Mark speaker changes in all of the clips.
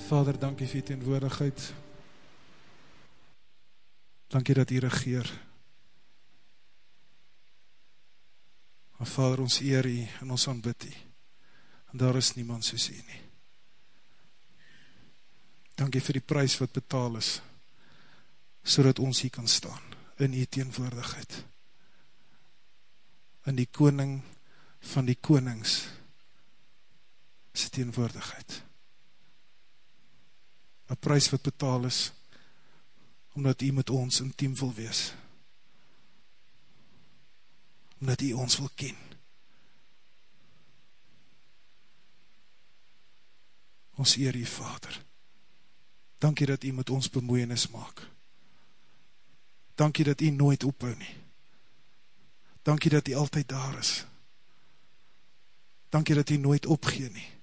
Speaker 1: Vader, dankie vir die teenwoordigheid. Dankie dat u regeer. Maar Vader, ons eer u en ons aanbid u. En daar is niemand soos u nie. Dankie vir die prijs wat betaal is, so ons hier kan staan, in die teenwoordigheid. In die koning van die konings, sy teenwoordigheid. Een prijs wat betaal is, omdat u met ons intiem wil wees. Omdat u ons wil ken. Ons eer u Vader. Dankie dat u met ons bemoeienis maak. Dankie dat u nooit ophou nie. Dankie dat u altyd daar is. Dankie dat u nooit opgee nie.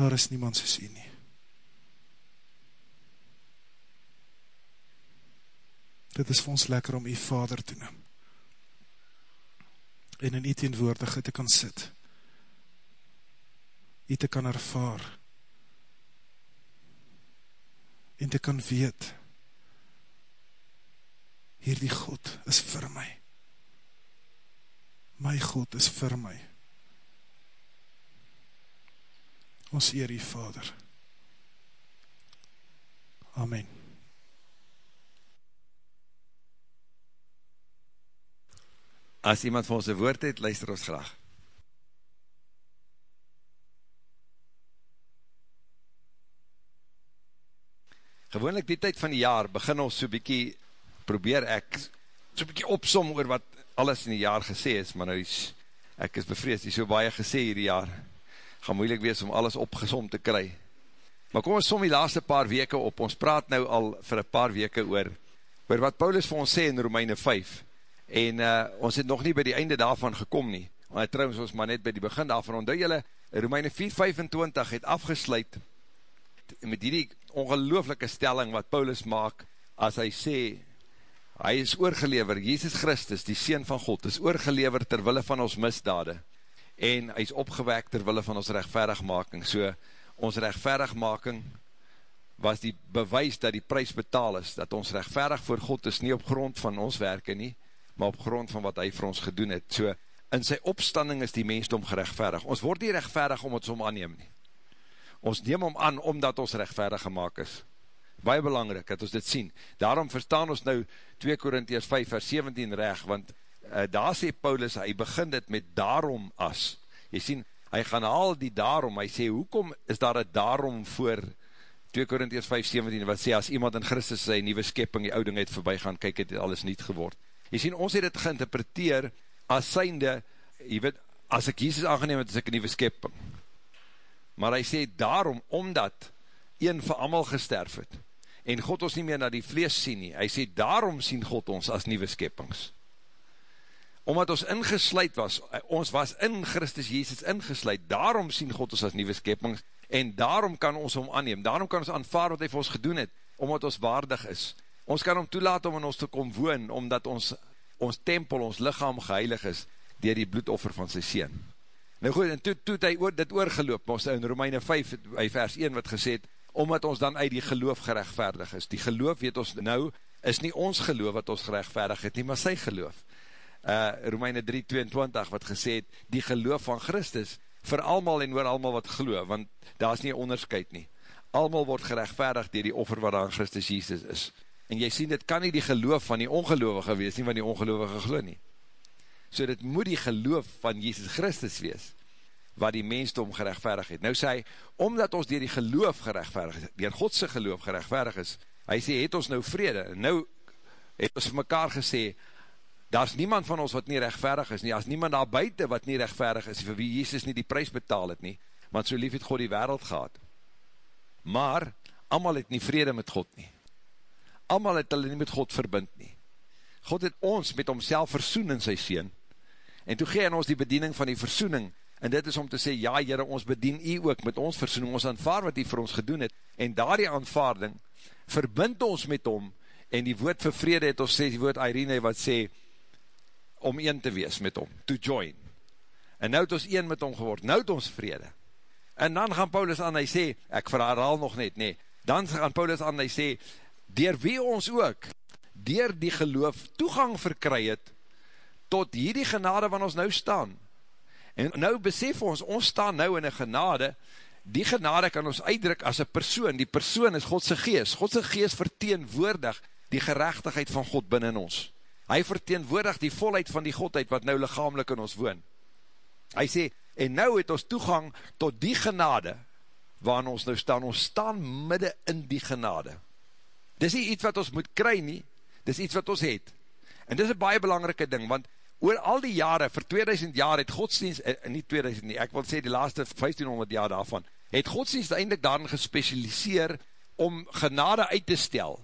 Speaker 1: Daar is niemand soos u nie. Dit is vir ons lekker om u vader te noem. En in u teenwoordigheid te kan sit. U te kan ervaar. En te kan weet. Hierdie God is vir my. My God is vir my. Ons eer die Vader. Amen.
Speaker 2: As iemand vir ons een woord het, luister ons graag. Gewoonlik die tyd van die jaar begin ons so bykie, probeer ek so bykie opsom oor wat alles in die jaar gesê is, maar nou is, ek is bevrees, die so baie gesê hierdie jaar, gaan moeilik wees om alles opgesom te kry. Maar kom ons som die laaste paar weke op, ons praat nou al vir een paar weke oor, oor wat Paulus vir ons sê in Romeine 5, en uh, ons het nog nie by die einde daarvan gekom nie, maar trouwens ons maar net by die begin daarvan, onthou julle, Romeine 4,25 het afgesluit, met die ongelooflike stelling wat Paulus maak, as hy sê, hy is oorgelever, Jesus Christus, die Seen van God, is oorgelever terwille van ons misdade, en hy is opgewek terwille van ons rechtverigmaking. So, ons rechtverigmaking was die bewys dat die prijs betaal is, dat ons rechtverig voor God is nie op grond van ons werke nie, maar op grond van wat hy vir ons gedoen het. So, in sy opstanding is die mensdom gerechtverig. Ons word nie rechtverig om ons om aanneem nie. Ons neem om aan, omdat ons rechtverig gemaakt is. Baie belangrijk, dat ons dit sien. Daarom verstaan ons nou 2 Korinties 5 vers 17 recht, want uh, daar sê Paulus, hy begin dit met daarom as. Jy sien, hy gaan haal die daarom, hy sê, hoekom is daar een daarom voor 2 Korinties 5, 17, wat sê, as iemand in Christus sy nieuwe skepping, die ouding het voorbij gaan, kyk, het alles niet geword. Jy sien, ons het het geïnterpreteer, as synde, jy weet, as ek Jesus aangeneem het, is ek een nieuwe skepping. Maar hy sê, daarom, omdat, een vir amal gesterf het, en God ons nie meer na die vlees sien nie, hy sê, daarom sien God ons as nieuwe skeppings omdat ons ingesluid was, ons was in Christus Jezus ingesluid, daarom sien God ons as nieuwe skepings, en daarom kan ons om aanneem, daarom kan ons aanvaar wat hy vir ons gedoen het, omdat ons waardig is. Ons kan om toelaat om in ons te kom woon, omdat ons, ons tempel, ons lichaam geheilig is, dier die bloedoffer van sy sien. Nou goed, en toe, toe het hy oor, dit oorgeloop, ons in Romeine 5, by vers 1 wat gesê het, omdat ons dan uit die geloof gerechtvaardig is. Die geloof, weet ons nou, is nie ons geloof wat ons gerechtvaardig het nie, maar sy geloof uh, Romeine 3,22 wat gesê het, die geloof van Christus, vir almal en oor almal wat geloof, want daar is nie onderscheid nie. Almal word gerechtvaardig dier die offer wat aan Christus Jesus is. En jy sien, dit kan nie die geloof van die ongeloofige wees nie, van die ongeloofige geloof nie. So dit moet die geloof van Jesus Christus wees, wat die mensdom gerechtvaardig het. Nou sê hy, omdat ons dier die geloof gerechtvaardig is, dier Godse geloof gerechtvaardig is, hy sê, het ons nou vrede. Nou het ons mekaar gesê, daar is niemand van ons wat nie rechtverig is nie, daar is niemand daar buiten wat nie rechtverig is, vir wie Jesus nie die prijs betaal het nie, want so lief het God die wereld gehad. Maar, allemaal het nie vrede met God nie. Allemaal het hulle nie met God verbind nie. God het ons met homself versoen in sy sien, en toe gee ons die bediening van die versoening, en dit is om te sê, ja jyre, ons bedien u ook met ons versoening, ons aanvaard wat hy vir ons gedoen het, en daar die aanvaarding, verbind ons met hom, en die woord vir vrede het ons sê, die woord Irene wat sê, om een te wees met hom, to join. en nou het ons een met hom geword, nou het ons vrede. En dan gaan Paulus aan, hy sê, ek verhaal nog net, nee, dan gaan Paulus aan, hy sê, dier wie ons ook, dier die geloof toegang verkry het, tot hierdie genade wat ons nou staan. En nou besef ons, ons staan nou in een genade, die genade kan ons uitdruk as een persoon, die persoon is Godse geest, Godse geest verteenwoordig die gerechtigheid van God binnen ons. Hy verteenwoordig die volheid van die Godheid wat nou lichamelik in ons woon. Hy sê, en nou het ons toegang tot die genade waarin ons nou staan, ons staan midden in die genade. Dis nie iets wat ons moet kry nie, dis iets wat ons het. En dis een baie belangrike ding, want oor al die jare, vir 2000 jaar het godsdienst, eh, nie 2000 nie, ek wil sê die laaste 1500 jaar daarvan, het godsdienst eindelijk daarin gespecialiseer om genade uit te stel,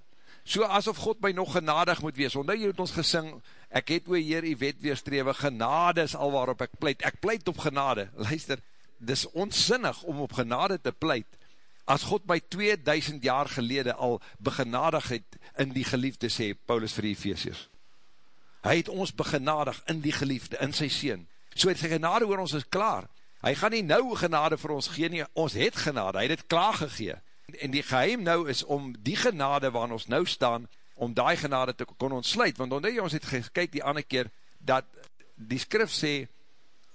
Speaker 2: so asof God my nog genadig moet wees, omdat jy het ons gesing, ek het oor hier die wet weerstrewe, genade is al waarop ek pleit, ek pleit op genade, luister, dis onsinnig om op genade te pleit, as God my 2000 jaar gelede al begenadig het in die geliefde, sê Paulus vir die Ephesius, hy het ons begenadig in die geliefde, in sy sien. So het sy genade oor ons is klaar. Hy gaan nie nou genade vir ons gee nie, ons het genade, hy het het klaar gegee. En die geheim nou is om die genade waarin ons nou staan, om die genade te kon ontsluit, want jy ons het gekyk die ander keer, dat die skrif sê,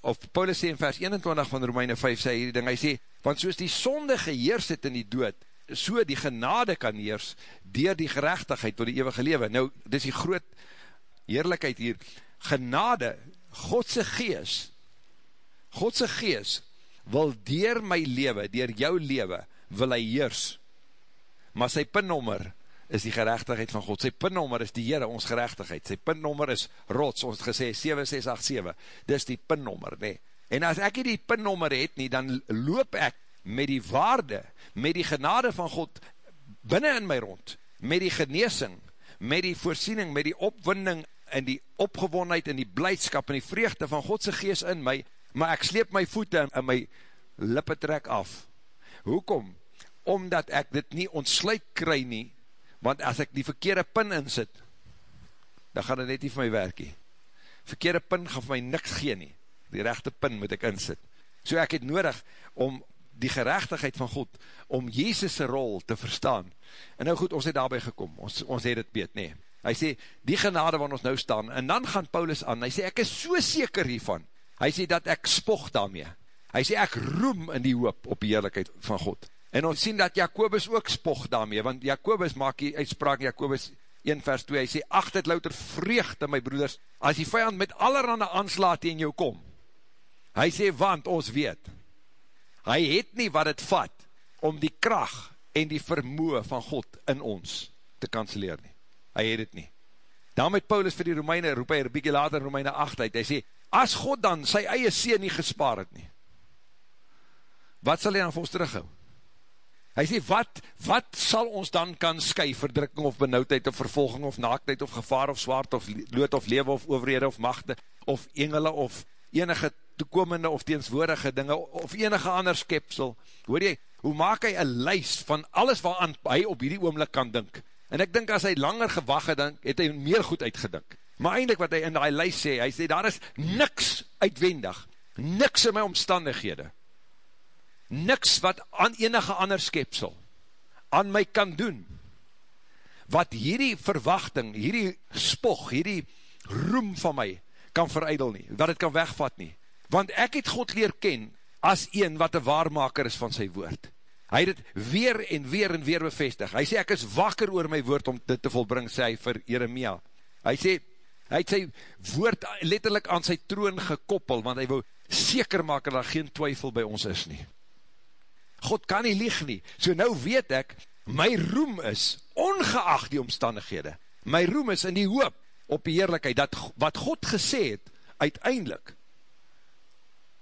Speaker 2: of Paulus sê in vers 21 van Romeine 5 sê hierdie ding, hy sê, want soos die sonde geheers het in die dood, so die genade kan heers, dier die gerechtigheid tot die eeuwige lewe. Nou, dis die groot heerlijkheid hier, genade, Godse gees, Godse gees, wil dier my lewe, dier jou lewe, wil hy heers, maar sy pinnommer is die gerechtigheid van God, sy pinnommer is die Heere, ons gerechtigheid, sy pinnommer is rots, ons gesê 7687, dis die pinnommer, nee, en as ek die pinnommer het nie, dan loop ek met die waarde, met die genade van God, binnen in my rond, met die geneesing, met die voorsiening, met die opwinding, en die opgewonheid, en die blijdskap, en die vreugde van Godse geest in my, maar ek sleep my voete en my lippe trek af. Hoekom? Omdat ek dit nie ontsluit kry nie, want as ek die verkeerde pin insit, dan gaan dit net nie vir my werk nie. Verkeerde pin gaan vir my niks gee nie. Die rechte pin moet ek insit. So ek het nodig om die gerechtigheid van God, om Jezus' rol te verstaan. En nou goed, ons het daarby gekom, ons, ons het het beet, nee. Hy sê, die genade waar ons nou staan, en dan gaan Paulus aan, hy sê, ek is so seker hiervan, hy sê, dat ek spog daarmee, hy sê, ek roem in die hoop op die heerlijkheid van God, en ons sien dat Jacobus ook spog daarmee, want Jacobus maak die uitspraak, Jacobus 1 vers 2, hy sê, acht het louter vreugde, my broeders, as die vijand met allerhande aanslaat in jou kom, hy sê, want ons weet, hy het nie wat het vat, om die kracht en die vermoe van God in ons te kanseleer nie hy het het nie. Dan met Paulus vir die Romeine, roep hy er bykie later in Romeine 8 uit, hy sê, as God dan sy eie seen nie gespaar het nie, wat sal hy dan vir ons terughou? Hy sê, wat, wat sal ons dan kan sky, verdrukking of benauwdheid of vervolging of naaktheid of gevaar of zwaard of lood of lewe of overhede of machte of engele of enige toekomende of teenswoordige dinge of enige ander skepsel. Hoor jy, hoe maak hy een lijst van alles wat hy op hierdie oomlik kan dink? En ek dink as hy langer gewag het, dan het hy meer goed uitgedink. Maar eindelijk wat hy in die lijst sê, hy sê, daar is niks uitwendig, niks in my omstandighede, niks wat aan enige ander skepsel aan my kan doen, wat hierdie verwachting, hierdie spog, hierdie roem van my kan vereidel nie, wat het kan wegvat nie. Want ek het God leer ken as een wat een waarmaker is van sy woord. Hy het het weer en weer en weer bevestig. Hy sê, ek is wakker oor my woord om dit te volbring, sê hy vir Jeremia. Hy sê, hy het sy woord letterlijk aan sy troon gekoppel, want hy wil seker maak dat daar geen twyfel by ons is nie. God kan nie lieg nie. So nou weet ek, my roem is, ongeacht die omstandighede, my roem is in die hoop op die heerlijkheid, dat wat God gesê het, uiteindelik,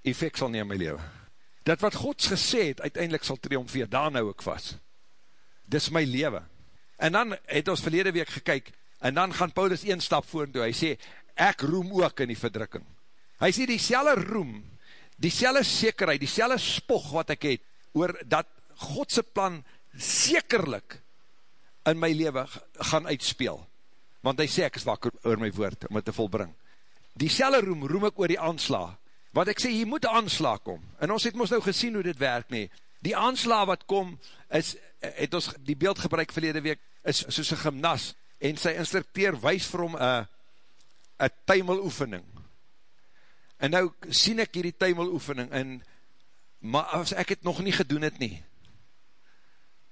Speaker 2: effect sal nie in my leven dat wat Gods gesê het, uiteindelik sal triomfeer, daar nou ek vast. Dis my leven. En dan het ons verlede week gekyk, en dan gaan Paulus een stap voor en toe, hy sê, ek roem ook in die verdrukking. Hy sê, die roem, die selle sekerheid, die selle spog wat ek het, oor dat Godse plan sekerlik in my leven gaan uitspeel. Want hy sê, ek is wakker oor my woord, om het te volbring. Die selle roem, roem ek oor die aansla, Want ek sê, hier moet aanslag kom. En ons het ons nou gesien hoe dit werk nie. Die aanslag wat kom, is, het ons die beeld gebruik verlede week, is soos een gymnas, en sy instructeer wees vir hom een tuimeloefening. En nou sien ek hierdie tuimeloefening, en, maar as ek het nog nie gedoen het nie,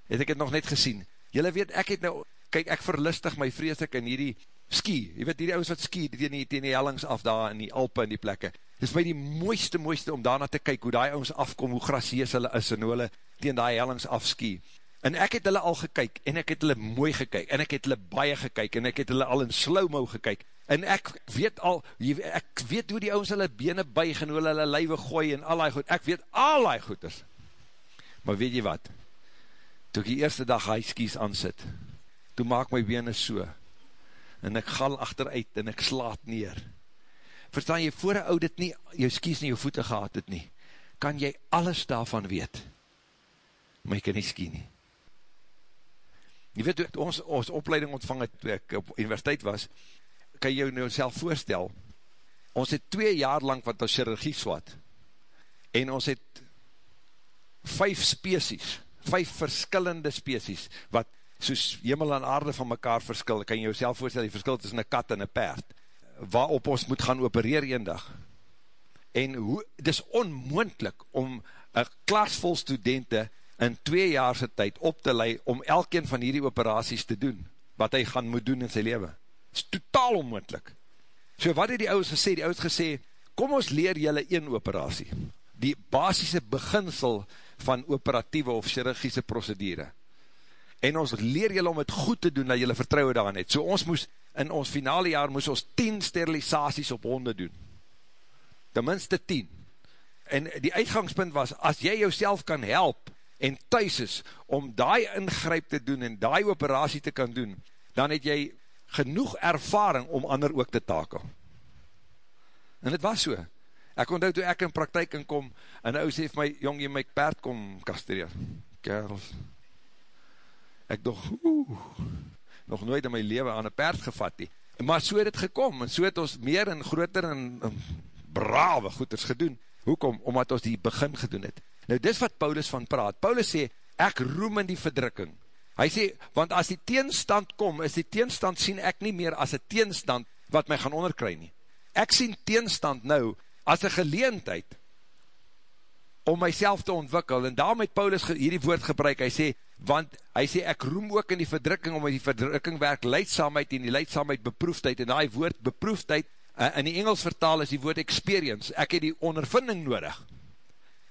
Speaker 2: het ek het nog net gesien. Julle weet, ek het nou, kyk, ek verlustig my vreeslik in hierdie ski, jy weet, hierdie ouds wat ski, die, die, die, hellings af daar in die Alpe en die plekke, dit is my die mooiste, mooiste om daarna te kyk, hoe die ouds afkom, hoe grasieus hulle is, en hoe hulle tegen die hellings afski, en ek het hulle al gekyk, en ek het hulle mooi gekyk, en ek het hulle baie gekyk, en ek het hulle al in slow-mo gekyk, en ek weet al, ek weet hoe die ouds hulle bene buig, en hoe hulle hulle lywe gooi, en al die goed, ek weet al die goeders, maar weet jy wat, toe ek die eerste dag hy skies aansit, toe maak my bene so, en ek gal achteruit, en ek slaat neer. Verstaan jy, voor een oud het nie, jou skies nie jou voete gehad het nie, kan jy alles daarvan weet, maar jy kan nie skie nie. Jy weet, toe ons, ons opleiding ontvang het, toe ek op universiteit was, kan jy nou self voorstel, ons het twee jaar lang wat ons chirurgie swat, en ons het vijf species, vijf verskillende species, wat soos hemel en aarde van mekaar verskil, kan jy jouself voorstel, die verskil tussen een kat en een paard, waarop ons moet gaan opereer een dag. En hoe, het is onmoendlik om een klas vol studenten in twee jaarse tyd op te lei om elkeen van hierdie operaties te doen, wat hy gaan moet doen in sy leven. Is totaal onmoendlik. So wat het die ouders gesê? Die ouders gesê, kom ons leer julle een operatie. Die basisse beginsel van operatieve of chirurgische procedure en ons leer julle om het goed te doen, dat julle vertrouwe daarin het. So ons moes, in ons finale jaar, moes ons 10 sterilisaties op honde doen. Tenminste 10. En die uitgangspunt was, as jy jouself kan help, en thuis is, om die ingryp te doen, en die operatie te kan doen, dan het jy genoeg ervaring om ander ook te takel. En het was so. Ek onthou toe ek in praktijk inkom, en ou sê vir my, jong, jy my paard kom kastreer. Kerels, ek nog, oeh, nog nooit in my leven aan een perd gevat nie. Maar so het het gekom, en so het ons meer en groter en, en brave goeders gedoen. Hoekom? Omdat ons die begin gedoen het. Nou dis wat Paulus van praat. Paulus sê, ek roem in die verdrukking. Hy sê, want as die teenstand kom, is die teenstand sien ek nie meer as een teenstand wat my gaan onderkry nie. Ek sien teenstand nou as een geleentheid om myself te ontwikkel, en daarom het Paulus hierdie woord gebruik, hy sê, want hy sê, ek roem ook in die verdrukking, omdat die verdrukking werk leidsamheid en die leidsamheid beproefdheid, en die woord beproefdheid, uh, in die Engels vertaal is die woord experience, ek het die ondervinding nodig.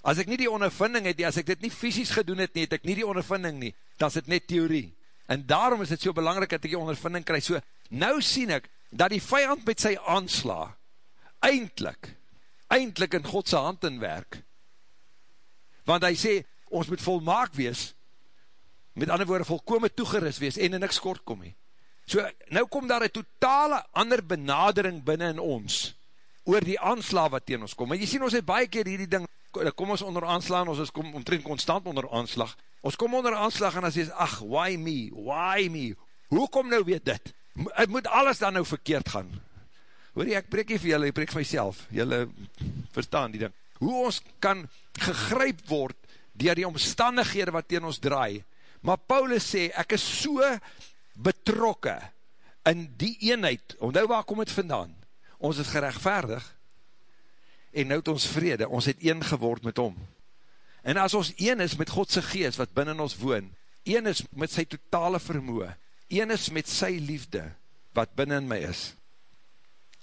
Speaker 2: As ek nie die ondervinding het, as ek dit nie fysisk gedoen het nie, het ek nie die ondervinding nie, dan is het net theorie. En daarom is het so belangrijk dat ek die ondervinding krijg. So, nou sien ek, dat die vijand met sy aansla, eindelijk, eindelijk in Godse hand in werk, want hy sê, ons moet volmaak wees, met ander woorde volkome toegeris wees, en in niks kort kom he. So, nou kom daar een totale ander benadering binnen in ons, oor die aansla wat tegen ons kom. En jy sien, ons het baie keer hierdie ding, kom ons onder aansla, en ons is kom, omtrent constant onder aanslag, ons kom onder aanslag, en dan sê, ach, why me, why me, hoe kom nou weer dit? Het moet alles dan nou verkeerd gaan. Hoor jy, ek breek nie vir julle, ek breek vir myself, julle verstaan die ding. Hoe ons kan gegryp word, dier die omstandighede wat tegen ons draai, Maar Paulus sê, ek is so betrokke in die eenheid, onthou waar kom het vandaan? Ons is gerechtvaardig, en nou het ons vrede, ons het een geword met hom. En as ons een is met Godse geest, wat binnen ons woon, een is met sy totale vermoe, een is met sy liefde, wat binnen my is,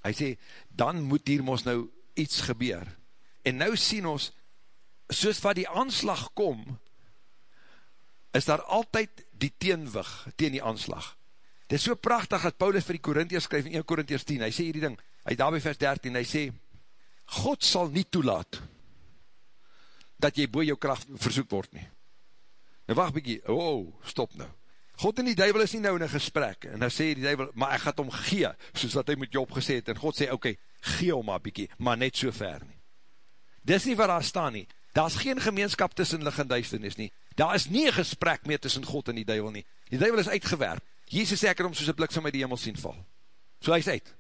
Speaker 2: hy sê, dan moet hier ons nou iets gebeur. En nou sien ons, soos wat die aanslag kom, is daar altyd die teenwig, teen die aanslag. Dit is so prachtig dat Paulus vir die Korintiërs skryf in 1 Korintiërs 10, hy sê hierdie ding, hy daar by vers 13, hy sê, God sal nie toelaat, dat jy boe jou kracht versoek word nie. Nou wacht bykie, oh, stop nou. God en die duivel is nie nou in een gesprek, en nou sê die duivel, maar ek gaat om gee, soos wat hy met jou opgesê het, en God sê, oké, okay, gee om maar bykie, maar net so ver nie. Dis nie waar daar staan nie, daar is geen gemeenskap tussen lig en duisternis nie, daar is nie een gesprek meer tussen God en die duivel nie, die duivel is uitgewerp, Jezus sê ek om soos een bliksem uit die hemel sien val, so hy is uit,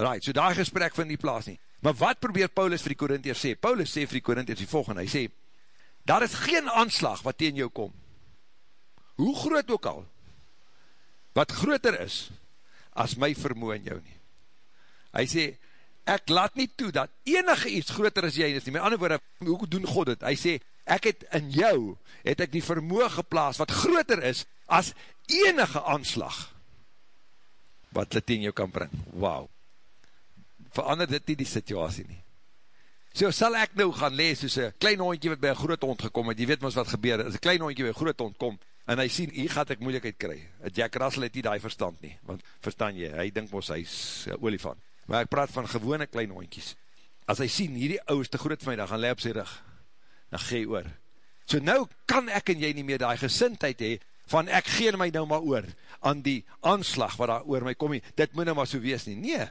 Speaker 2: right, so daar gesprek vind die plaas nie, Maar wat probeer Paulus vir die Korintiërs sê? Paulus sê vir die Korintiërs die volgende, hy sê, daar is geen aanslag wat teen jou kom, hoe groot ook al, wat groter is, as my vermoe in jou nie. Hy sê, ek laat nie toe, dat enige iets groter as jy is, nie, met ander woorde, hoe doen God het? Hy sê, ek het in jou, het ek die vermoe geplaas, wat groter is, as enige aanslag, wat dit in jou kan bring. Wauw. Verander dit nie die situasie nie. So sal ek nou gaan lees, soos een klein hondje wat by een groot hond gekom het, jy weet ons wat gebeur, as een klein hondje by een groot hond kom, en hy sien, hier gaat ek moeilijkheid kry. Jack Russell het nie die verstand nie, want verstaan jy, hy dink ons, hy is olifant. Maar ek praat van gewone klein hondjies. As hy sien, hierdie ou is te groot vir my, dan gaan lei op sy rug. Dan gee oor. So nou kan ek en jy nie meer die gesintheid hee, van ek gee my nou maar oor, aan die aanslag wat daar oor my kom, dit moet nou maar so wees nie. Nee,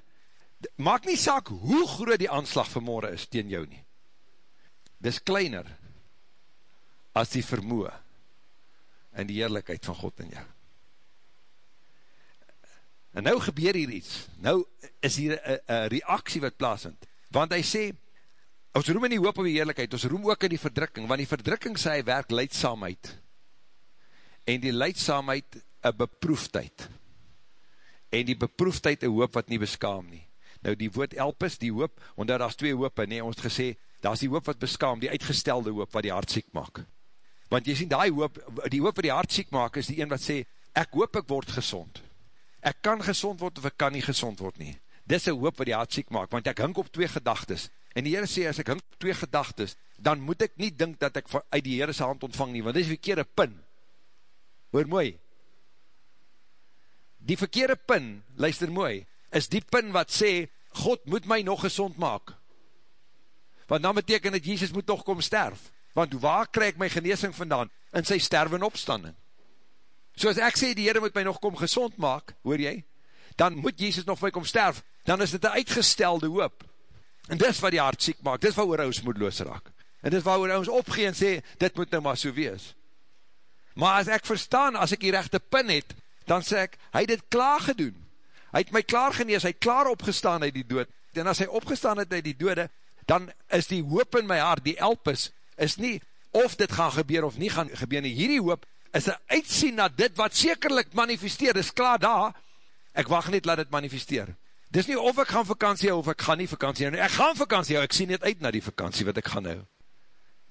Speaker 2: maak nie saak hoe groot die aanslag vanmorgen is teen jou nie. Dis kleiner, as die vermoe, en die eerlijkheid van God in jou. En nou gebeur hier iets, nou is hier een reaksie wat plaasvind, want hy sê, ons roem in die hoop op die eerlijkheid, ons roem ook in die verdrukking, want die verdrukking sê hy werk leidsaamheid, en die leidsaamheid een beproefdheid, en die beproefdheid een hoop wat nie beskaam nie. Nou die woord elpis, die hoop, want daar is twee hoope, nee, ons het gesê, daar is die hoop wat beskaam, die uitgestelde hoop wat die hart siek maak. Want jy sien, die hoop, die hoop wat die hart siek maak, is die een wat sê, ek hoop ek word gezond, ek kan gezond word of ek kan nie gezond word nie. Dis een hoop wat die hart siek maak, want ek hink op twee gedagtes. En die Heere sê, as ek hink op twee gedagtes, dan moet ek nie dink dat ek uit die Heere hand ontvang nie, want dit is verkeerde pin. Hoor mooi. Die verkeerde pin, luister mooi, is die pin wat sê, God moet my nog gezond maak. Want dan beteken dat Jesus moet nog kom sterf. Want waar krijg ek my geneesing vandaan? In sy sterwe en opstanding. So as ek sê, die Heere moet my nog kom gezond maak, hoor jy? Dan moet Jesus nog my kom sterf. Dan is dit een uitgestelde hoop. En dis wat die hart siek maak. Dis wat oor ons moedloos raak. En dis wat oor ons opgee en sê, dit moet nou maar so wees. Maar as ek verstaan, as ek die rechte pin het, dan sê ek, hy het dit klaar gedoen. Hy het my klaar genees, hy het klaar opgestaan uit die dood. En as hy opgestaan het uit die dode, dan is die hoop in my hart, die elpis, is nie of dit gaan gebeur of nie gaan gebeur nie. Hierdie hoop is een uitsien na dit wat sekerlik manifesteer, is klaar daar, ek wacht net laat dit manifesteer. Dis nie of ek gaan vakantie hou, of ek gaan nie vakantie hou, ek gaan vakantie hou, ek sien net uit na die vakantie wat ek gaan hou.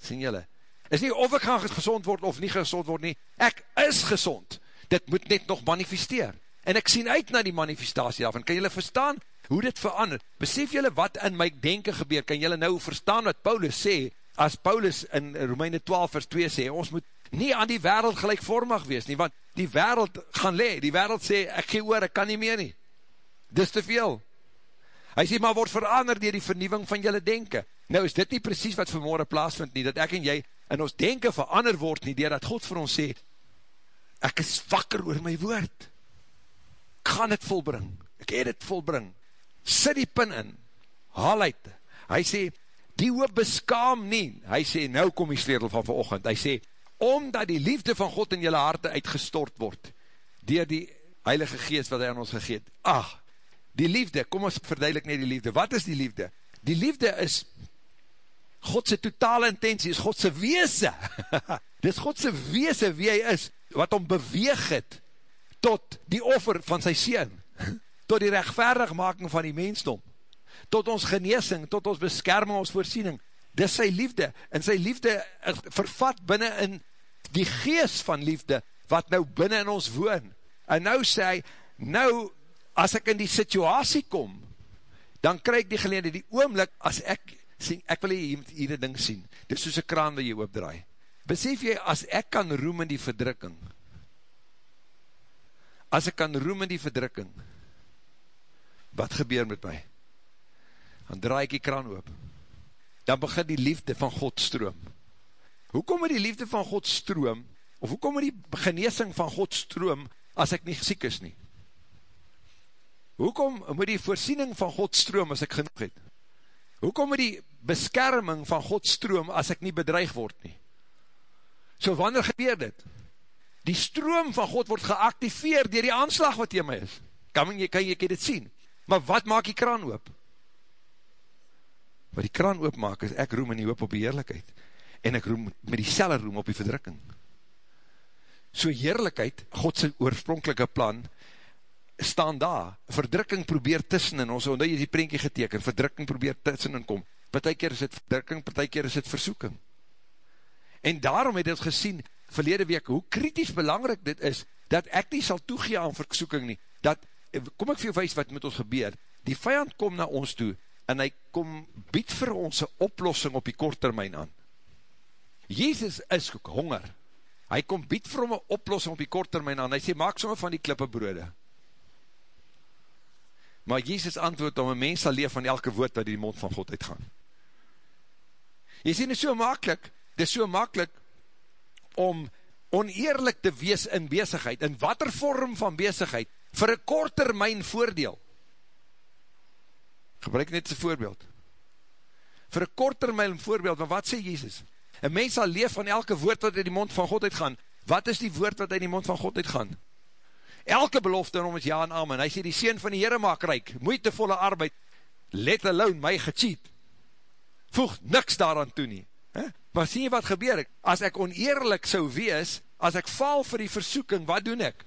Speaker 2: Sien jylle? Is nie of ek gaan gezond word, of nie gezond word nie, ek is gezond. Dit moet net nog manifesteer. En ek sien uit na die manifestatie daarvan. Kan jylle verstaan hoe dit verander? Besef jylle wat in my denken gebeur? Kan jylle nou verstaan wat Paulus sê, as Paulus in Romeine 12 vers 2 sê, ons moet nie aan die wereld gelijkvormig wees nie, want die wereld gaan le, die wereld sê, ek gee oor, ek kan nie meer nie, dis te veel, hy sê, maar word verander dier die vernieuwing van jylle denken, nou is dit nie precies wat vanmorgen plaasvind nie, dat ek en jy in ons denken verander word nie, dier dat God vir ons sê, ek is wakker oor my woord, gaan het volbring, ek het het volbring, sit die pin in, haal uit, hy sê, die hoop beskaam nie, hy sê, nou kom die sleetel van verochend, hy sê, omdat die liefde van God in jylle harte uitgestort word, dier die heilige geest wat hy aan ons gegeet. Ach, die liefde, kom ons verduidelik nie die liefde, wat is die liefde? Die liefde is Godse totale intentie, is Godse weese. Dit is Godse weese wie hy is, wat om beweeg het tot die offer van sy sien, tot die rechtvaardigmaking van die mensdom, tot ons geneesing, tot ons beskerming, ons voorsiening. Dit is sy liefde, en sy liefde vervat binnen in die geest van liefde, wat nou binnen in ons woon, en nou sê hy, nou, as ek in die situasie kom, dan krijg die geleende die oomlik, as ek, sien, ek wil hier, hier die ding sien, dit is soos een kraan wat jy opdraai, besef jy, as ek kan roem in die verdrukking, as ek kan roem in die verdrukking, wat gebeur met my? Dan draai ek die kraan op, dan begin die liefde van God stroom, Hoekom moet die liefde van God stroom, of hoekom moet die geneesing van God stroom, as ek nie siek is nie? Hoekom moet die voorsiening van God stroom, as ek genoeg het? Hoekom moet die beskerming van God stroom, as ek nie bedreig word nie? So wanneer gebeur dit? Die stroom van God word geactiveer dier die aanslag wat hier my is. Kan jy, kan jy dit sien? Maar wat maak die kraan oop? wat die kraan oopmaak, is ek roem in die hoop op die heerlijkheid, en ek roem met die selle roem op die verdrukking. So heerlijkheid, Godse oorspronkelike plan, staan daar, verdrukking probeer tussen in ons, omdat jy die prentje geteken, verdrukking probeer tussen in kom, partij keer is het verdrukking, partij keer is het versoeking. En daarom het het gesien, verlede week, hoe kritisch belangrijk dit is, dat ek nie sal toegee aan versoeking nie, dat, kom ek vir jou wees wat met ons gebeur, die vijand kom na ons toe, en hy kom bied vir ons een oplossing op die kort termijn aan. Jezus is ook honger, hy kom bied vir hom een oplossing op die kort termijn aan, hy sê, maak somme van die klippe broode. Maar Jezus antwoord om een mens sal leef van elke woord wat die mond van God uitgaan. Jy sê, dit is so makkelijk, dit is so makkelijk om oneerlik te wees in bezigheid, in wat er vorm van bezigheid, vir een kort termijn voordeel. Gebruik net as voorbeeld. Vir een kort termijn voorbeeld, maar wat sê Jezus? Een mens sal leef van elke woord wat uit die mond van God uitgaan. Wat is die woord wat uit die mond van God uitgaan? Elke belofte in hom is ja en amen. Hy sê die Seen van die Heere maak rijk, moeitevolle arbeid, let alone my gecheat. Voeg niks daaraan toe nie. He? Maar sê jy wat gebeur ek? As ek oneerlik sou wees, as ek val vir die versoeking, wat doen ek?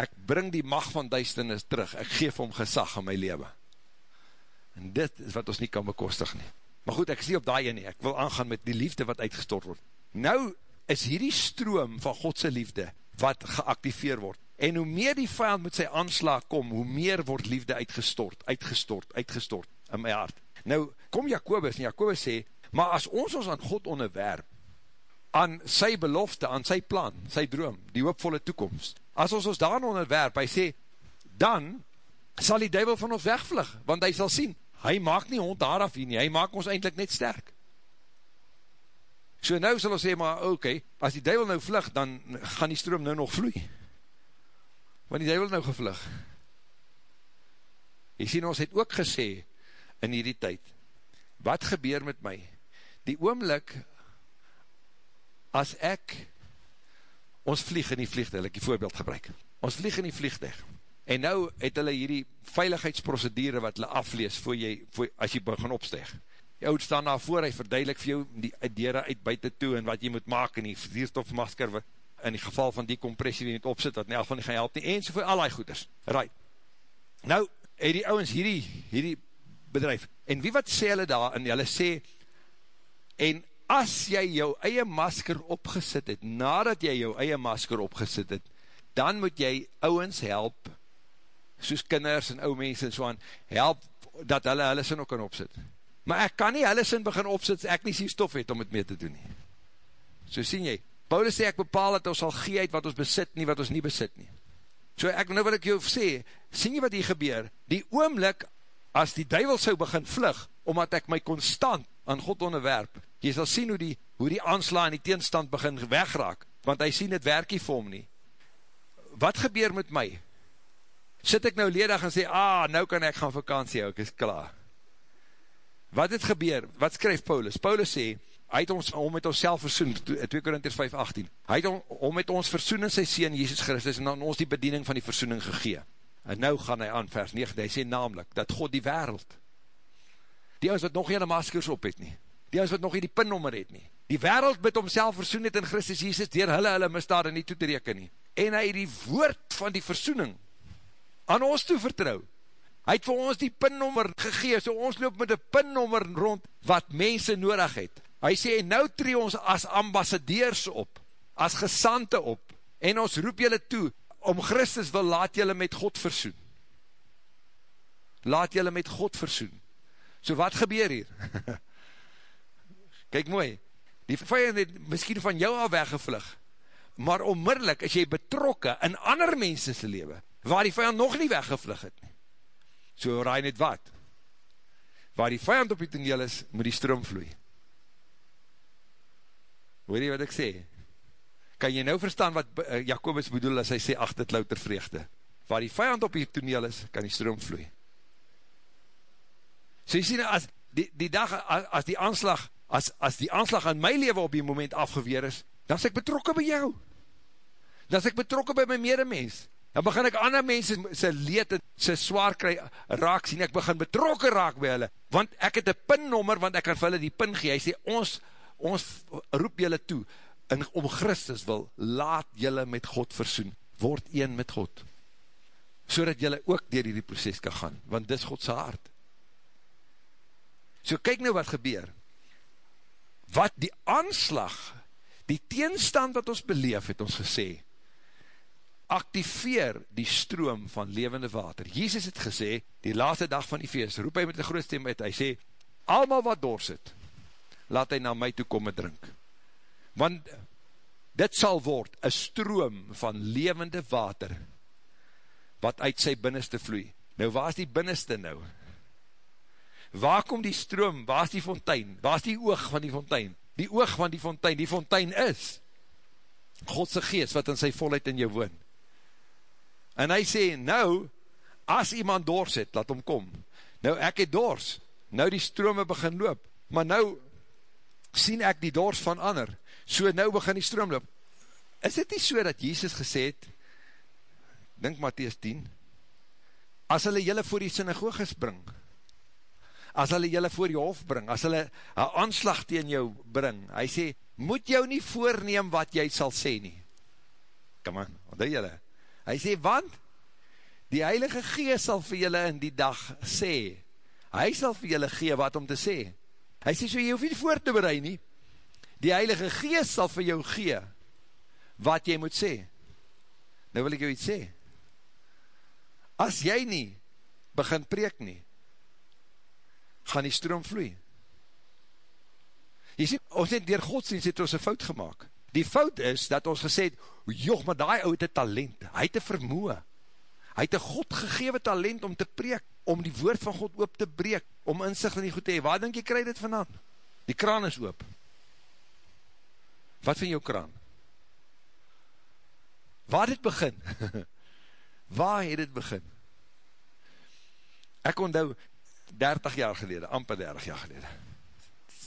Speaker 2: Ek bring die mag van duisternis terug, ek geef hom gesag in my leven. En dit is wat ons nie kan bekostig nie. Maar goed, ek is nie op daai nie, ek wil aangaan met die liefde wat uitgestort word. Nou is hierdie stroom van Godse liefde wat geactiveer word. En hoe meer die vijand met sy aanslag kom, hoe meer word liefde uitgestort, uitgestort, uitgestort in my hart. Nou, kom Jacobus, en Jacobus sê, maar as ons ons aan God onderwerp, aan sy belofte, aan sy plan, sy droom, die hoopvolle toekomst, as ons ons daaraan onderwerp, hy sê, dan sal die duivel van ons wegvlug, want hy sal sien, hy maak nie hond daar af nie, hy maak ons eindelijk net sterk. So nou sal ons sê, maar oké, okay, as die duivel nou vlug, dan gaan die stroom nou nog vloei. Want die duivel nou gevlug. Jy sien, ons het ook gesê, in hierdie tyd, wat gebeur met my? Die oomlik, as ek, ons vlieg in die vliegtuig, ek die voorbeeld gebruik, ons vlieg in die vliegtuig, en nou het hulle hierdie veiligheidsprocedure wat hulle aflees, voor jy, voor, as jy begin opsteg, die oud staan daar voor, hy verduidelik vir jou die dere uit buiten toe, en wat jy moet maak, en die vierstofmasker, in die geval van die compressie die niet opzit, wat in elk van die gaan help nie, en so vir al die goeders, right, nou, het die ouwens hierdie, hierdie bedrijf, en wie wat sê hulle daar, en hulle sê, en as jy jou eie masker opgesit het, nadat jy jou eie masker opgesit het, dan moet jy ouwens help, soos kinders en ou mense en so aan, help, dat hulle hulle sin ook kan opsit, maar ek kan nie hulle sin begin opsit, ek nie sien stof het om het mee te doen nie. So sien jy, Paulus sê ek bepaal dat ons sal gee uit wat ons besit nie, wat ons nie besit nie. So ek, nou wat ek jou sê, sien jy wat hier gebeur, die oomlik, as die duivel sou begin vlug, omdat ek my constant aan God onderwerp, jy sal sien hoe die, hoe die aansla en die teenstand begin wegraak, want hy sien het werkie vir hom nie. Wat gebeur met my? Sit ek nou ledig en sê, ah, nou kan ek gaan vakantie, ek is klaar. Wat het gebeur? Wat skryf Paulus? Paulus sê, hy het ons om met ons self versoen, 2 Korinthus 5, 18, hy het om, om met ons versoen in sy Seen, Jesus Christus, en aan ons die bediening van die versoening gegee. En nou gaan hy aan vers 9, hy sê namelijk, dat God die wereld, die ons wat nog geen maskers op het nie, die ons wat nog nie die pinnummer het nie, die wereld met homself versoen het in Christus Jesus, dier hulle hulle misdaad nie toe te reken nie, en hy die woord van die versoening aan ons toe vertrouw, Hy het vir ons die pinnommer gegeen, so ons loop met die pinnommer rond wat mense nodig het. Hy sê, nou tree ons as ambassadeurs op, as gesante op, en ons roep julle toe, om Christus wil, laat julle met God versoen. Laat julle met God versoen. So wat gebeur hier? Kijk mooi, die vijand het miskien van jou al weggevlug, maar onmiddellik is jy betrokken in ander mensense leven, waar die vijand nog nie weggevlug het. So raai net wat? Waar die vijand op die toneel is, moet die stroom vloei. Hoor jy wat ek sê? Kan jy nou verstaan wat eh, Jacobus bedoel as hy sê, ach dit louter vreugde. Waar die vijand op die toneel is, kan die stroom vloei. So jy sê, as die, die dag, as die aanslag, as, as die aanslag aan my leven op die moment afgeweer is, dan is ek betrokken by jou. Dan is ek betrokken by my medemens. Dan begin ek ander mense sy leed en sy zwaar kry raak sien, ek begin betrokken raak by hulle, want ek het een pinnommer, want ek kan vir hulle die pin gee, hy sê, ons, ons roep julle toe, en om Christus wil, laat julle met God versoen, word een met God, so dat julle ook dier die proces kan gaan, want dis Godse hart. So kyk nou wat gebeur, wat die aanslag, die teenstand wat ons beleef het, ons gesê, activeer die stroom van levende water. Jezus het gesê, die laaste dag van die feest, roep hy met die grootste stem uit, hy sê, allemaal wat dors het, laat hy na my toe kom en drink. Want dit sal word, een stroom van levende water, wat uit sy binneste vloei. Nou, waar is die binneste nou? Waar kom die stroom? Waar is die fontein? Waar is die oog van die fontein? Die oog van die fontein, die fontein is Godse geest wat in sy volheid in jou woon. En hy sê, nou, as iemand dors het, laat hom kom. Nou, ek het dors. Nou die strome begin loop. Maar nou, sien ek die dors van ander. So nou begin die stroom loop. Is dit nie so dat Jesus gesê het, denk Matthies 10, as hulle jylle voor die synagoges bring, as hulle jylle voor die hof bring, as hulle een aanslag tegen jou bring, hy sê, moet jou nie voorneem wat jy sal sê nie. Come on, wat doe jylle? Hy sê, want die Heilige Gees sal vir julle in die dag sê, hy sal vir julle gee wat om te sê. Hy sê, so jy hoef nie voor te bereid nie, die Heilige Gees sal vir jou gee wat jy moet sê. Nou wil ek jou iets sê. As jy nie begin preek nie, gaan die stroom vloei. Jy sê, ons het dier godsdienst het ons een fout gemaakt. Die fout is, dat ons gesê het, joh, maar die ou het een talent, hy het een vermoe, hy het een God gegewe talent om te preek, om die woord van God oop te breek, om inzicht in die goed te hee, waar denk jy krijg dit vandaan? Die kraan is oop. Wat vind jou kraan? Waar het begin? waar het het begin? Ek onthou, 30 jaar gelede, amper 30 jaar gelede,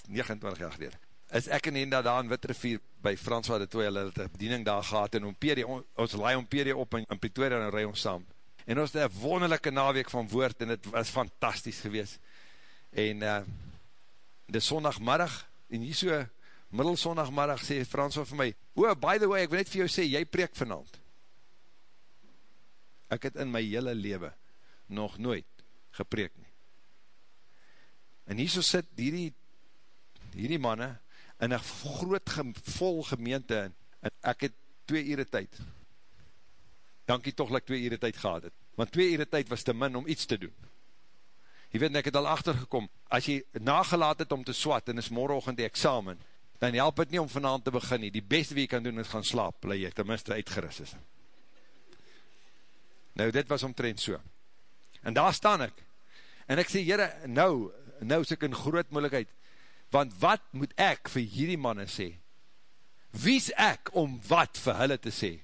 Speaker 2: 29 jaar gelede, is ek en Henda daar in Witrivier by François de Toy, hulle het een bediening daar gehad, en Omperie, on, ons laai Omperie op in, in Pretoria en rij ons saam. En ons het een wonderlijke naweek van woord, en het was fantastisch gewees. En uh, de sondagmiddag, en hier so, middelsondagmiddag, sê François vir my, oh, by the way, ek wil net vir jou sê, jy preek vanavond. Ek het in my hele leven nog nooit gepreek nie. En hier so sit hierdie, hierdie manne, in een groot vol gemeente, en ek het twee ure tyd, dankie toch dat ek twee ure tyd gehad het, want twee ure tyd was te min om iets te doen. Je weet, ek het al achtergekom, as jy nagelaat het om te swat, en is morgenochtend die examen, dan help het nie om vanavond te begin nie, die beste wie jy kan doen is gaan slaap, bly jy tenminste uitgerust is. Nou, dit was omtrent so. En daar staan ek, en ek sê, jyre, nou, nou is ek in groot moeilijkheid, want wat moet ek vir hierdie manne sê? Wie is ek om wat vir hulle te sê?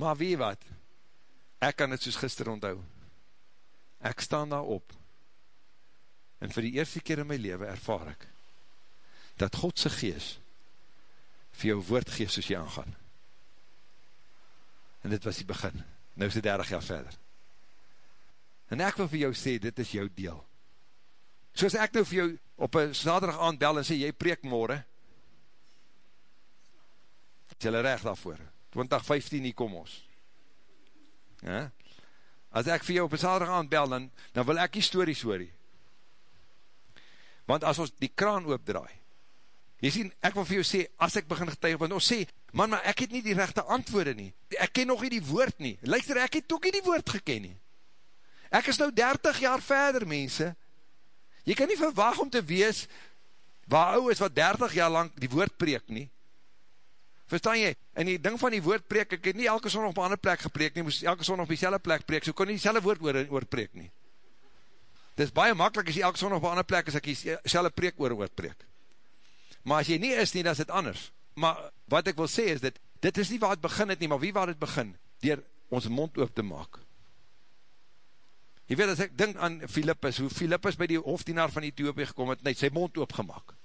Speaker 2: Maar wie wat? Ek kan het soos gister onthou. Ek staan daar op, en vir die eerste keer in my leven ervaar ek, dat Godse gees vir jou woord gees soos jy aangaan. En dit was die begin. Nou is dit 30 jaar verder. En ek wil vir jou sê, dit is jou deel. So as ek nou vir jou op een snaderig aandbel en sê, jy preek morgen, is jylle recht daarvoor. 2015 nie kom ons. Ja? As ek vir jou op een snaderig aandbel, dan, dan wil ek die story story. Want as ons die kraan oopdraai, jy sien, ek wil vir jou sê, as ek begin getuig, want ons sê, man, maar ek het nie die rechte antwoorde nie. Ek ken nog nie die woord nie. Luister, ek het ook nie die woord geken nie. Ek is nou 30 jaar verder, mense, Jy kan nie verwag om te wees waar ou is wat 30 jaar lang die woord preek nie. Verstaan jy? En die ding van die woord preek, ek het nie elke son op een ander plek gepreek nie, moest elke son op die plek preek, so kon nie die selle woord oor, oor preek nie. Dit is baie makkelijk as jy elke son op een ander plek is, ek die selle preek oor oor preek. Maar as jy nie is nie, dan is dit anders. Maar wat ek wil sê is, dit, dit is nie waar het begin het nie, maar wie waar het begin? Door ons mond oop te maak. Jy weet, as ek dink aan Philippus, hoe Philippus by die hofdienaar van Ethiopië gekom het, net sy mond oopgemaak.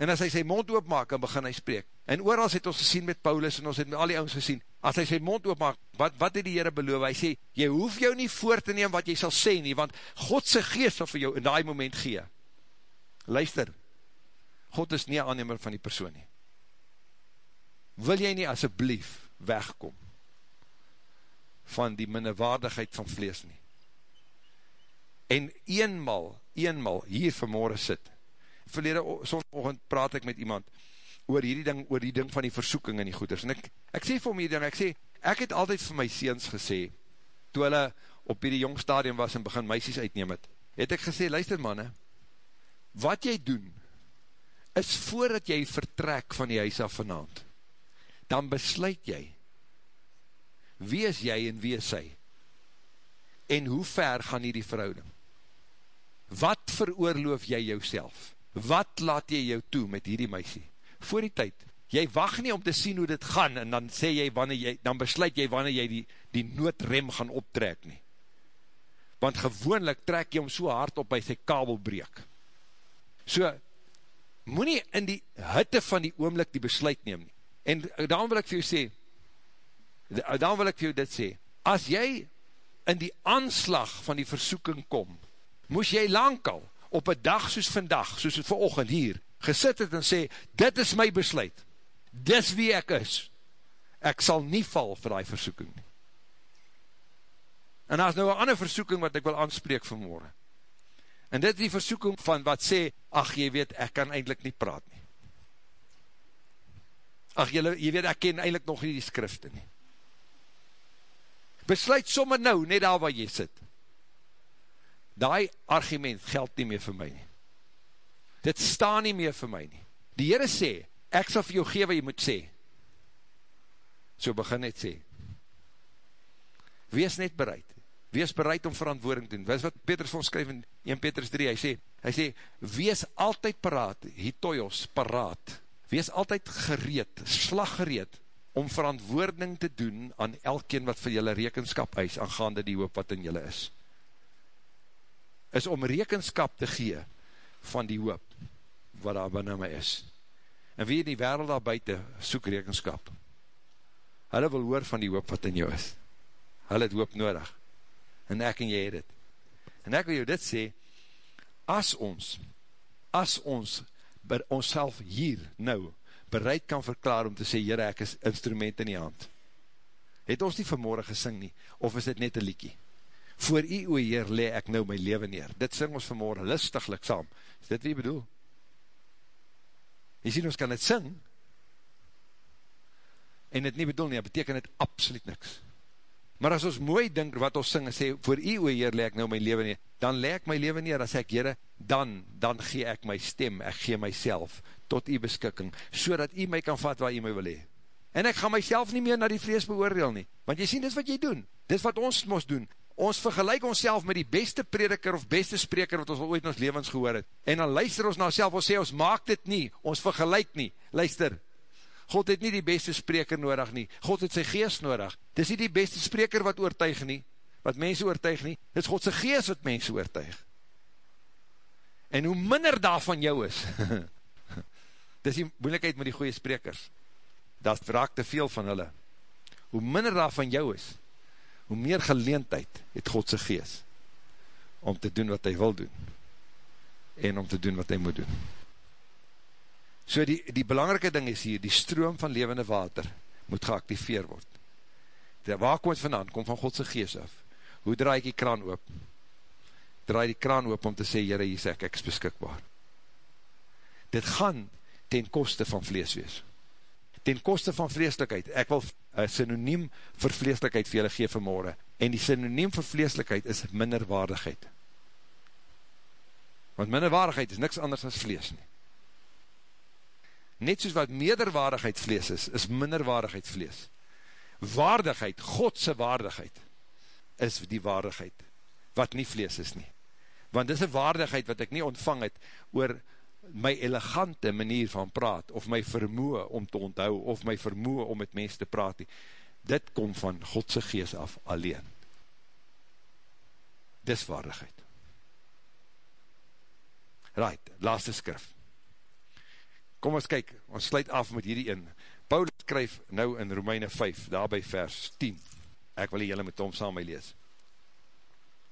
Speaker 2: En as hy sy mond oopmaak, dan begin hy spreek. En oorals het ons gesien met Paulus, en ons het met al die ouds gesien, as hy sy mond oopmaak, wat, wat het die Heere beloof? Hy sê, jy hoef jou nie voor te neem wat jy sal sê nie, want Godse geest sal vir jou in die moment gee. Luister, God is nie aannemer van die persoon nie. Wil jy nie asjeblief wegkom van die minnewaardigheid van vlees nie? En eenmal, eenmal hier vanmorgen sit, verlede sondagochtend praat ek met iemand oor hierdie ding, oor die ding van die versoeking en die goeders, en ek, ek sê vir my ding, ek sê, ek het altyd vir my seens gesê, toe hulle op hierdie jong stadium was en begin meisies uitneem het, het ek gesê, luister manne, wat jy doen, is voordat jy vertrek van die huis af vanavond, dan besluit jy, wie is jy en wie is sy, en hoe ver gaan hierdie verhouding, wat veroorloof jy jouself, wat laat jy jou toe met hierdie meisie, voor die tyd, jy wacht nie om te sien hoe dit gaan, en dan sê jy, wanneer jy, dan besluit jy wanneer jy die, die noodrem gaan optrek nie, want gewoonlik trek jy hom so hard op by sy kabel breek, so, moet in die hitte van die oomlik die besluit neem nie, en daarom wil ek vir jou sê, daarom wil ek vir jou dit sê, as jy in die aanslag van die versoeking kom, moes jy lang al, op een dag soos vandag, soos het verochend hier, gesit het en sê, dit is my besluit, dis wie ek is, ek sal nie val vir die versoeking nie. En daar is nou een ander versoeking wat ek wil aanspreek vanmorgen. En dit is die versoeking van wat sê, ach jy weet, ek kan eindelijk nie praat nie. Ach jy, jy weet, ek ken eindelijk nog nie die skrifte nie. Besluit sommer nou, net daar waar jy sit die argument geld nie meer vir my nie. Dit staan nie meer vir my nie. Die Heere sê, ek sal vir jou gee wat jy moet sê. So begin net sê. Wees net bereid. Wees bereid om verantwoording te doen. Wees wat Petrus vir ons skryf in 1 Petrus 3, hy sê, hy sê, wees altyd paraat, hitoios, paraat, wees altyd gereed, slaggereed, om verantwoording te doen aan elkeen wat vir julle rekenskap eis, aangaande die hoop wat in julle is is om rekenskap te gee van die hoop wat daar binnen my is. En wie in die wereld daar buiten soek rekenskap. Hulle wil hoor van die hoop wat in jou is. Hulle het hoop nodig. En ek en jy het het. En ek wil jou dit sê, as ons, as ons, ons self hier, nou, bereid kan verklaar om te sê, jyre, ek is instrument in die hand. Het ons nie vanmorgen gesing nie, of is dit net een liekie? voor u, o Heer, le ek nou my leven neer. Dit sing ons vanmorgen lustiglik saam. Is dit wie bedoel? Jy sien, ons kan het sing, en het nie bedoel nie, beteken het absoluut niks. Maar as ons mooi dink wat ons sing en sê, voor u, o Heer, le ek nou my leven neer, dan le ek my leven neer, as ek, Heere, dan, dan gee ek my stem, ek gee myself, tot u beskikking, so dat u my kan vat waar u my wil hee. En ek ga myself nie meer na die vrees beoordeel nie, want jy sien, dit wat jy doen, dit wat ons moest doen, ons vergelijk ons met die beste prediker of beste spreker wat ons al ooit in ons levens gehoor het, en dan luister ons na ons ons sê, ons maak dit nie, ons vergelijk nie, luister, God het nie die beste spreker nodig nie, God het sy geest nodig, dit is nie die beste spreker wat oortuig nie, wat mense oortuig nie, dit is Godse geest wat mense oortuig, en hoe minder daarvan jou is, dit is die moeilijkheid met die goeie sprekers, dat vraag te veel van hulle, hoe minder daarvan jou is, hoe meer geleentheid het Godse gees om te doen wat hy wil doen en om te doen wat hy moet doen. So die, die belangrike ding is hier, die stroom van levende water moet geactiveer word. De, waar kom het vandaan? Kom van Godse gees af. Hoe draai ek die kraan oop? Draai die kraan oop om te sê, jyre, hier sê ek, ek is beskikbaar. Dit gaan ten koste van vlees wees. Ten koste van vleeslikheid. Ek wil een synoniem vir vleeslikheid vir julle gee vanmorgen. En die synoniem vir vleeslikheid is minderwaardigheid. Want minderwaardigheid is niks anders as vlees nie. Net soos wat meerderwaardigheid vlees is, is minderwaardigheid vlees. Waardigheid, Godse waardigheid, is die waardigheid, wat nie vlees is nie. Want dis een waardigheid wat ek nie ontvang het, oor my elegante manier van praat, of my vermoe om te onthou, of my vermoe om met mens te praat, dit kom van Godse gees af alleen. Dis waardigheid. Right, laaste skrif. Kom ons kyk, ons sluit af met hierdie een. Paulus skryf nou in Romeine 5, daarby vers 10. Ek wil die hele met hom saam my lees.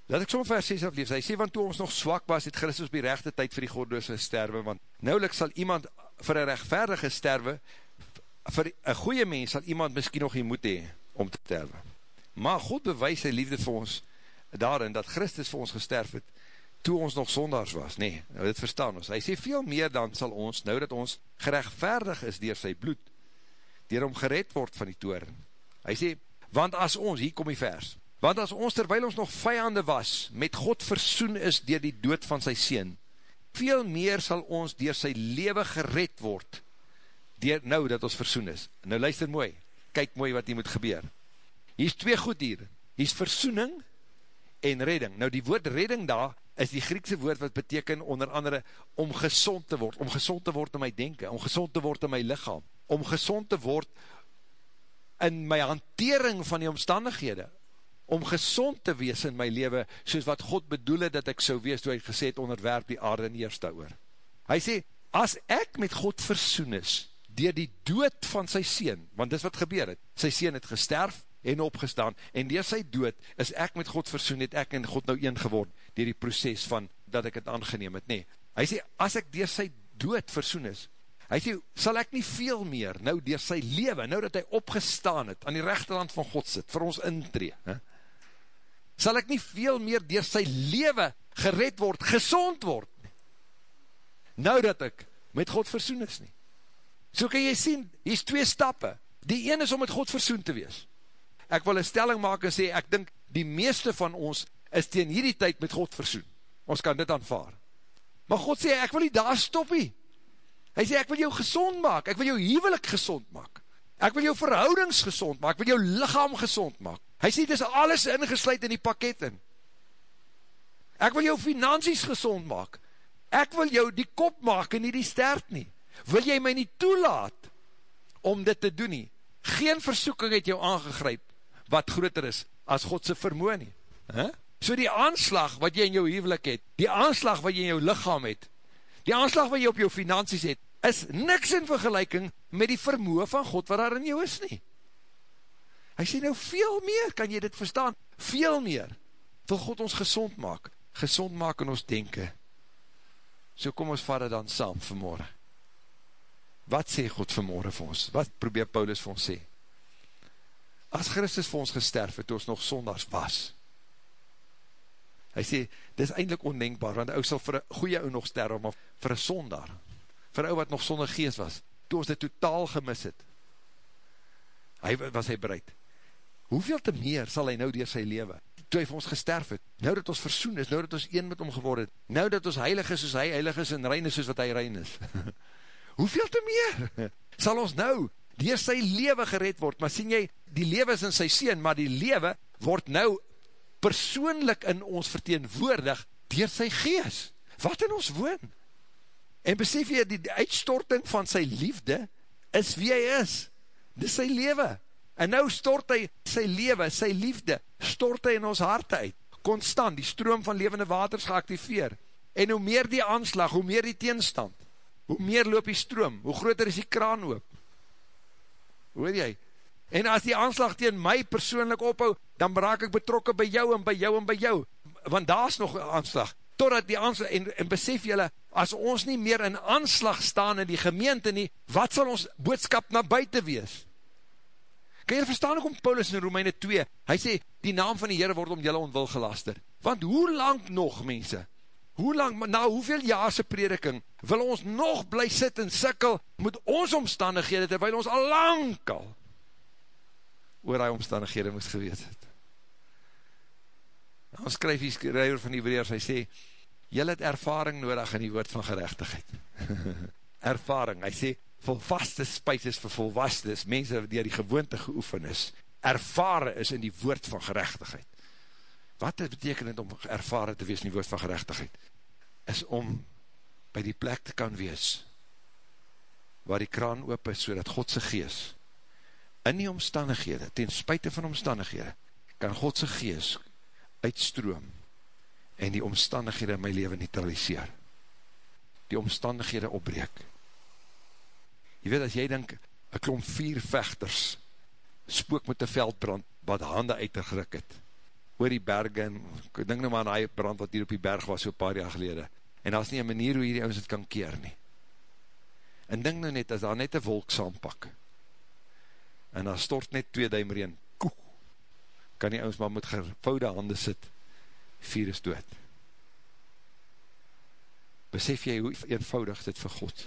Speaker 2: Laat ek som vers 6 afleef, hy sê, want toe ons nog zwak was, het Christus die rechte tyd vir die godloose sterwe, want nauwelijk sal iemand vir een rechtvaardige sterwe, vir een goeie mens sal iemand miskien nog nie moet hee om te sterwe. Maar God bewys sy liefde vir ons daarin, dat Christus vir ons gesterf het, toe ons nog sondags was. Nee, nou dit verstaan ons. Hy sê, veel meer dan sal ons, nou dat ons gerechtvaardig is dier sy bloed, dier om gered word van die toren. Hy sê, want as ons, hier kom die vers, Want as ons terwijl ons nog vijande was, met God versoen is dier die dood van sy sien, veel meer sal ons dier sy leven gered word, dier nou dat ons versoen is. Nou luister mooi, kyk mooi wat hier moet gebeur. Hier is twee goed hier, hier is versoening en redding. Nou die woord redding daar, is die Griekse woord wat beteken onder andere om gezond te word, om gezond te word in my denken, om gezond te word in my lichaam, om gezond te word in my hantering van die omstandighede, om gezond te wees in my leven, soos wat God bedoel het dat ek so wees, toe hy gesê het, onderwerp die aarde in eerste oor. Hy sê, as ek met God versoen is, dier die dood van sy sien, want dis wat gebeur het, sy sien het gesterf en opgestaan, en dier sy dood, is ek met God versoen, het ek en God nou een geword, dier die proces van, dat ek het aangeneem het, nee. Hy sê, as ek dier sy dood versoen is, Hy sê, sal ek nie veel meer, nou dier sy leven, nou dat hy opgestaan het, aan die rechterhand van God sit, vir ons intree, he? sal ek nie veel meer dier sy leven gered word, gezond word, nou dat ek met God versoen is nie. So kan jy sien, hier is twee stappe. Die een is om met God versoen te wees. Ek wil een stelling maak en sê, ek dink die meeste van ons is teen hierdie tyd met God versoen. Ons kan dit aanvaar. Maar God sê, ek wil nie daar stoppie. Hy sê, ek wil jou gezond maak, ek wil jou hevelik gezond maak. Ek wil jou verhoudings gezond maak, ek wil jou lichaam gezond maak. Hy sê, dit is alles ingesluid in die pakket in. Ek wil jou finansies gezond maak. Ek wil jou die kop maak en nie die stert nie. Wil jy my nie toelaat om dit te doen nie? Geen versoeking het jou aangegryp wat groter is as Godse vermoe nie. Huh? So die aanslag wat jy in jou hevelik het, die aanslag wat jy in jou lichaam het, die aanslag wat jy op jou finansies het, is niks in vergelijking met die vermoe van God wat daar in jou is nie. Hy sê nou, veel meer, kan jy dit verstaan? Veel meer, wil God ons gezond maak, gezond maak in ons denken. So kom ons vader dan saam vanmorgen. Wat sê God vanmorgen vir ons? Wat probeer Paulus vir ons sê? As Christus vir ons gesterf het, toe ons nog sondags was, hy sê, dit is eindelijk ondenkbaar, want hy sal vir een goeie ou nog sterf, maar vir een sondaar, vir ou wat nog sonder geest was, toe ons dit totaal gemis het, hy was hy bereid. Hoeveel te meer sal hy nou dier sy leven, toe hy vir ons gesterf het, nou dat ons versoen is, nou dat ons een met hom geworden het, nou dat ons heilig is soos hy heilig is en rein is soos wat hy rein is. Hoeveel te meer sal ons nou dier sy leven gered word, maar sien jy, die leven is in sy sien, maar die leven word nou persoonlik in ons verteenwoordig dier sy gees, wat in ons woon. En besef jy, die uitstorting van sy liefde is wie hy is. Dit is sy lewe. En nou stort hy sy lewe, sy liefde, stort hy in ons harte uit. Constant, die stroom van levende waters geactiveer. En hoe meer die aanslag, hoe meer die teenstand, hoe meer loop die stroom, hoe groter is die kraan oop. Hoor jy? En as die aanslag teen my persoonlik ophou, dan raak ek betrokken by jou en by jou en by jou. Want daar is nog een aanslag totdat die aanslag, en, en besef jylle, as ons nie meer in aanslag staan in die gemeente nie, wat sal ons boodskap na buiten wees? Kan jy verstaan ook om Paulus in Romeine 2, hy sê, die naam van die Heere word om jylle onwil gelaster. Want hoe lang nog, mense, hoe lang, na hoeveel jaarse prediking, wil ons nog bly sit en sikkel, met ons omstandighede, terwijl ons al lang al, oor die omstandighede moest geweet het. Dan skryf die skryver van die Hebreërs, hy sê, jylle het ervaring nodig in die woord van gerechtigheid. ervaring, hy sê, volvaste spuis is vir volwaste, is mense die die gewoonte geoefen is, ervaren is in die woord van gerechtigheid. Wat het beteken het om ervaren te wees in die woord van gerechtigheid? Is om by die plek te kan wees, waar die kraan oop is, so dat Godse gees, in die omstandighede, ten spuite van omstandighede, kan Godse gees uitstroom en die omstandighede in my leven neutraliseer. Die omstandighede opbreek. Jy weet, as jy denk, een klomp vier vechters, spook met die veldbrand, wat hande uitgeruk het, oor die berge, en ek denk nou maar aan die brand, wat hier op die berg was, so paar jaar gelede, en daar is nie een manier hoe hierdie ons het kan keer nie. En denk nou net, as daar net een wolk saampak, en daar stort net twee duim reen, koe, kan die ons maar met gevoude hande sit, vier is dood. Besef jy hoe eenvoudig dit vir God,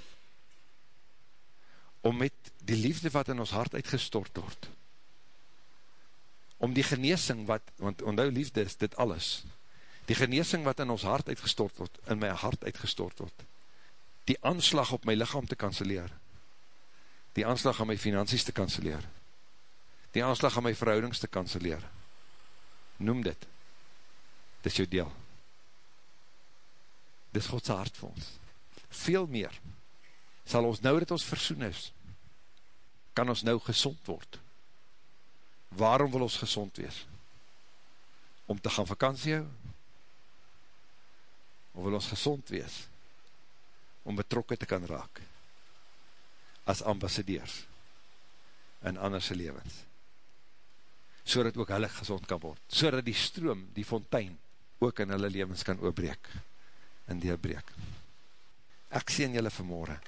Speaker 2: om met die liefde wat in ons hart uitgestort word, om die geneesing wat, want onthou liefde is dit alles, die geneesing wat in ons hart uitgestort word, in my hart uitgestort word, die aanslag op my lichaam te kanseleer, die aanslag aan my finansies te kanseleer, die aanslag aan my verhoudings te kanseleer, noem dit, dit is jou deel, dit is Godse hart vir ons, veel meer, sal ons nou dat ons versoen is, kan ons nou gezond word. Waarom wil ons gezond wees? Om te gaan vakantie hou? Of wil ons gezond wees? Om betrokken te kan raak? As ambassadeurs in anderse levens. So dat ook hulle gezond kan word. So dat die stroom, die fontein, ook in hulle levens kan oopbreek. En deurbreek. Ek sien julle vanmorgen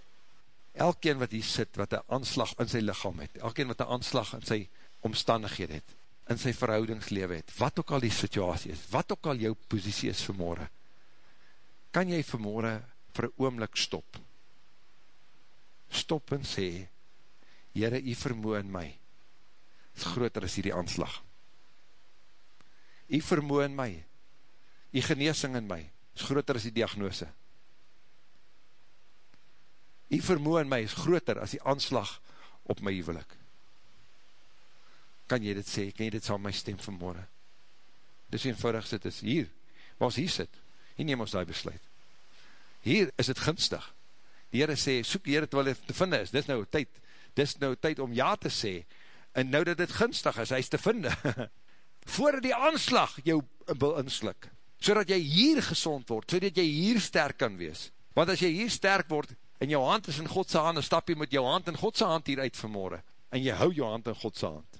Speaker 2: elkeen wat hier sit, wat een aanslag in sy lichaam het, elkeen wat een aanslag in sy omstandigheid het, in sy verhoudingslewe het, wat ook al die situasie is, wat ook al jou posiesie is vanmorgen, kan jy vanmorgen vir een oomlik stop, stop en sê, Heere, jy vermoe in my, is groter as hierdie aanslag, jy vermoe in my, jy geneesing in my, is groter as die diagnose, die vermoe in my is groter as die aanslag op my huwelik. Kan jy dit sê, kan jy dit saam my stem vanmorgen? Dis eenvoudig sit is hier, waar ons hier sit, hier neem ons die besluit. Hier is het gunstig. Die Heere sê, soek die Heere terwijl hy te vind is, dis nou tyd, dis nou tyd om ja te sê, en nou dat het gunstig is, hy is te vind, voor die aanslag jou wil inslik, so jy hier gezond word, so jy hier sterk kan wees, want as jy hier sterk word, en jou hand is in Godse hand, en stap jy met jou hand in Godse hand hier uit vanmorgen, en jy hou jou hand in Godse hand,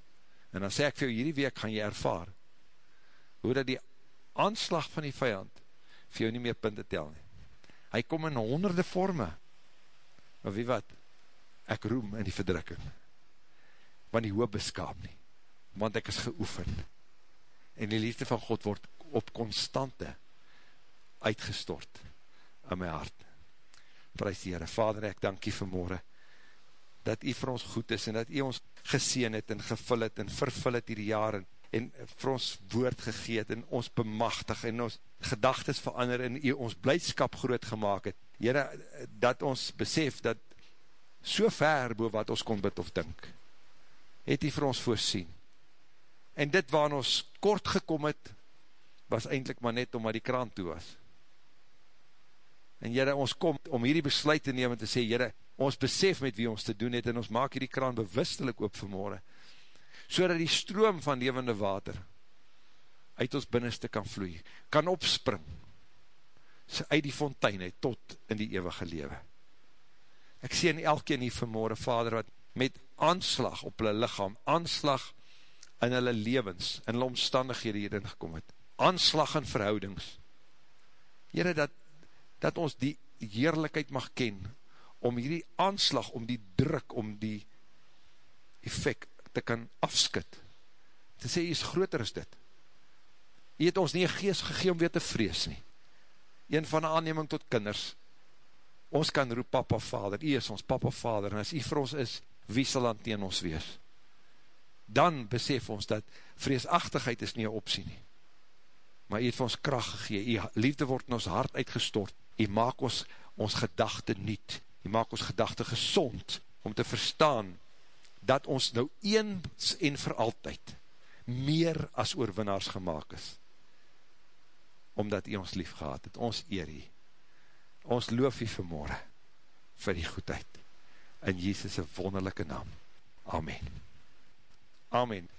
Speaker 2: en dan sê ek vir jou, hierdie week gaan jy ervaar, hoe dat die aanslag van die vijand, vir jou nie meer punte tel nie, hy kom in honderde vorme, maar wie wat, ek roem in die verdrukking, want die hoop beskaam nie, want ek is geoefen, en die liefde van God word op constante uitgestort in my hart, Prijs die Heere, Vader, ek dank jy vanmorgen, dat jy vir ons goed is, en dat jy ons geseen het, en gevul het, en vervul het hierdie jaar, en, en vir ons woord gegeet, en ons bemachtig, en ons gedagtes verander, en jy ons blijdskap groot gemaakt het, Heere, dat ons besef, dat so ver boe wat ons kon bid of dink, het jy vir ons voorsien, en dit waar ons kort gekom het, was eindelijk maar net omdat die kraan toe was, En jyre, ons kom om hierdie besluit te neem en te sê, jyre, ons besef met wie ons te doen het, en ons maak hierdie kraan bewustelik oop vanmorgen, so die stroom van levende water uit ons binnenste kan vloei, kan opspring, uit die fontein uit, tot in die eeuwige lewe. Ek sê in elkeen hier vanmorgen, vader, wat met aanslag op hulle lichaam, aanslag in hulle levens, in hulle omstandighede hierin gekom het, aanslag in verhoudings, jyre, dat dat ons die heerlijkheid mag ken, om hierdie aanslag, om die druk, om die effect te kan afskit, te sê, jy is groter as dit. Jy het ons nie een geest gegeen om weer te vrees nie. Een van die aanneming tot kinders, ons kan roep papa vader, jy is ons papa vader, en as jy vir ons is, wie sal dan teen ons wees? Dan besef ons dat vreesachtigheid is nie een optie nie. Maar jy het vir ons kracht gegeen, jy liefde word in ons hart uitgestort, jy maak ons, ons gedachte niet, jy maak ons gedachte gezond, om te verstaan, dat ons nou eens en vir altyd, meer as oorwinnaars gemaakt is, omdat jy ons lief gehad het, ons eer jy, ons loof jy vanmorgen, vir die goedheid, in Jesus' wonderlijke naam, Amen. Amen.